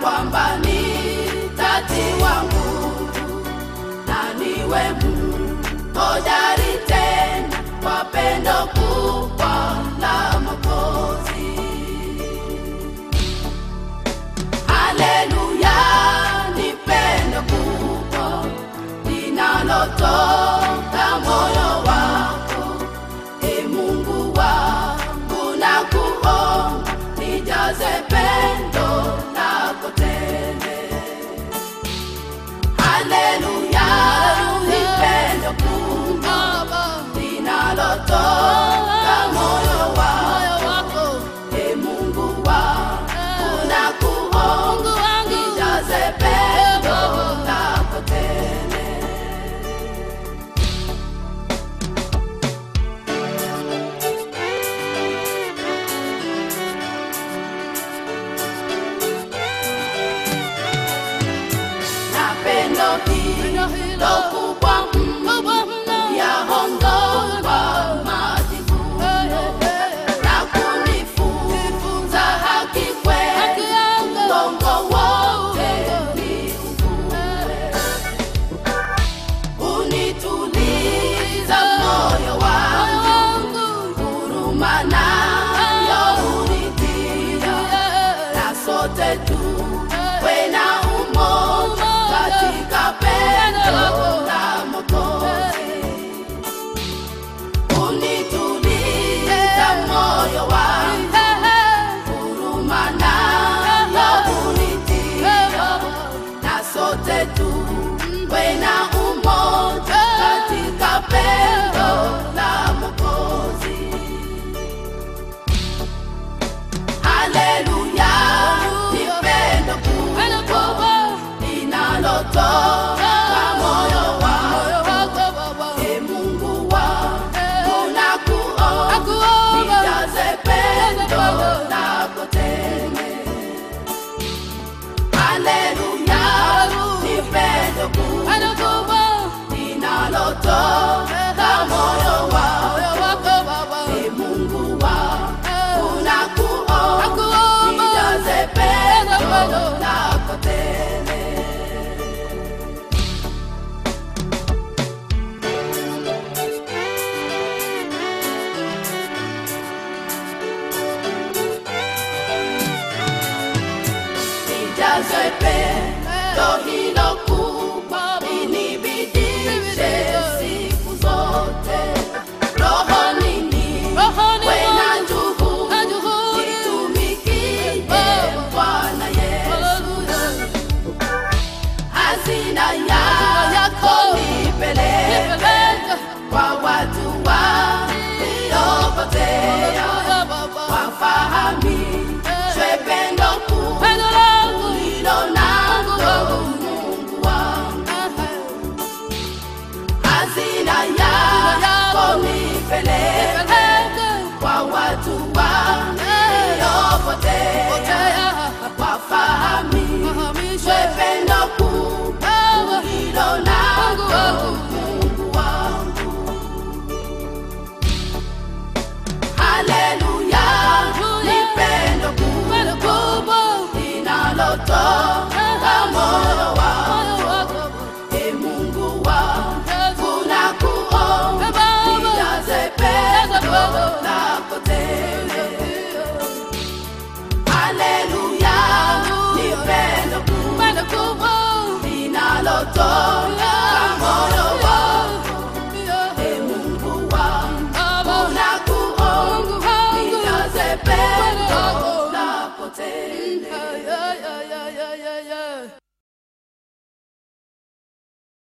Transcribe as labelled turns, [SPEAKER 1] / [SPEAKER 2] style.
[SPEAKER 1] 光斑。Elohim, Elohim. pendo Peleke kwa watu wa miopotea wafahamu mountain. Hey.